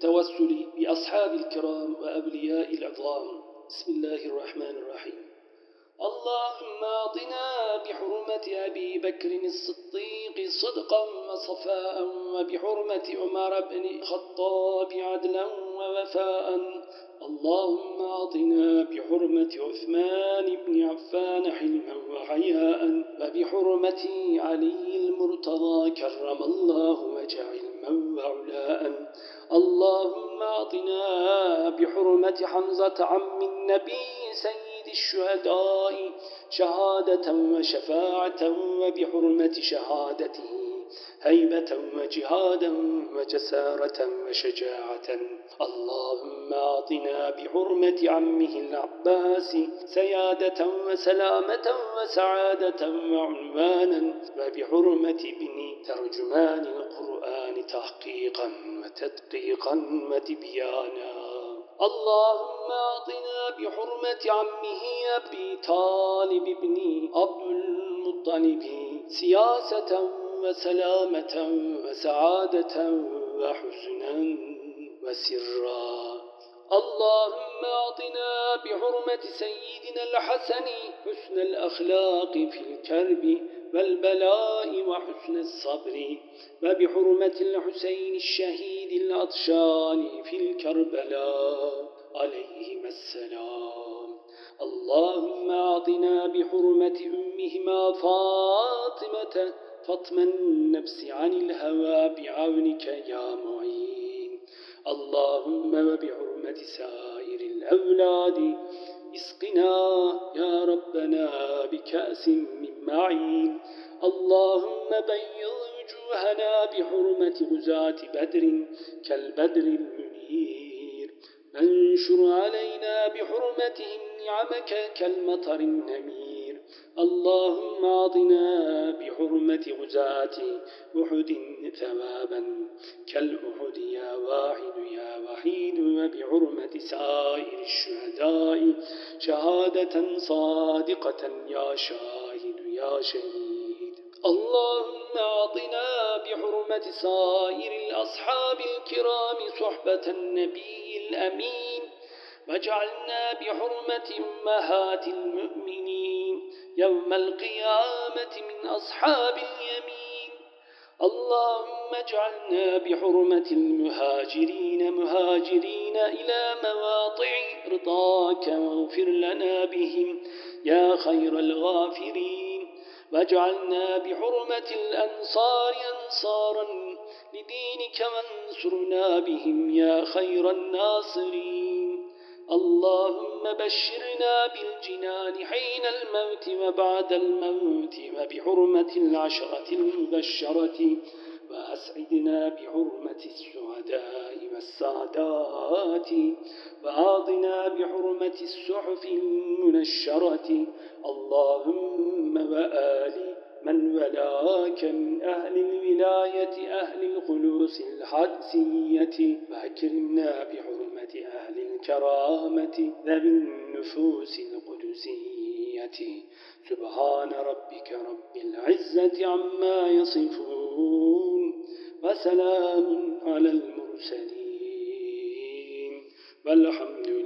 التوسل بأصحاب الكرام وأولياء العظام. بسم الله الرحمن الرحيم. اللهم اعطنا بحرمة أبي بكر الصديق صدقا وصفاء وبحرمة عمر بن الخطاب عدلا ووفاء. اللهم اعطنا بحرمة عثمان بن عفان حلما وحياء وبحرمة علي المرتضى كرم الله وجه علما وعلاء اعطنا بحرمة حمزة عم النبي سيد الشهداء شهادة وشفاعة وبحرمة شهادته هيبة وجهادا وجسارة وشجاعة. اللهم أعطنا بحرمة عمه العباس سيادة وسلامة وسعادة وعنوانا وبحرمة ابن ترجمان القرآن تحقيقا. وتدقيقا وتبيانا اللهم أعطنا بحرمة عمه أبي طالب بن أبو المطلب سياسة وسلامة وسعادة وحزنا وسرا. اللهم أعطنا بحرمة سيدنا الحسن حسن الأخلاق في الكرب والبلاء وحسن الصبر وبحرمة الحسين الشهيد الأطشان في الكربلاء. عليهما السلام. اللهم أعطنا بحرمة أمهما فاطمة فاطم النفس عن الهوى بعونك يا معين. اللهم وبحرمة سائر الأولاد اسقنا يا ربنا بكأس من معين. اللهم بيض وجوهنا بحرمة غزاة بدر كالبدر المنير. انشر علينا بحرمتهم نعمك كالمطر النمير. اللهم أعطنا بحرمة غزاة أحد ثوابا كالأحد يا واحد يا وحيد وبحرمة سائر الشهداء شهادة صادقة يا شاهد يا شهيد. اللهم أعطنا بحرمة سائر الأصحاب الكرام صحبة النبي الأمين واجعلنا بحرمة أمهات المؤمنين يوم القيامة من أصحاب اليمين. اللهم اجعلنا بحرمة المهاجرين مهاجرين إلى مواطع رضاك واغفر لنا بهم يا خير الغافرين. واجعلنا بحرمة الأنصار أنصارا لدينك وانصرنا بهم يا خير الناصرين. اللهم بشرنا بالجنان حين الموت وبعد الموت وبحرمة العشرة المبشرة وأسعدنا بحرمة السعداء والسعدات وآضنا بحرمة الصحف المنشرة اللهم وآل من ولاك من أهل الولاية أهل الخلوص الحدسية وأكرمنا بحرمة أهل الكرامة ذوي النفوس القدسية. سبحان ربك رب العزة عما يصفون وسلام على المرسلين. والحمد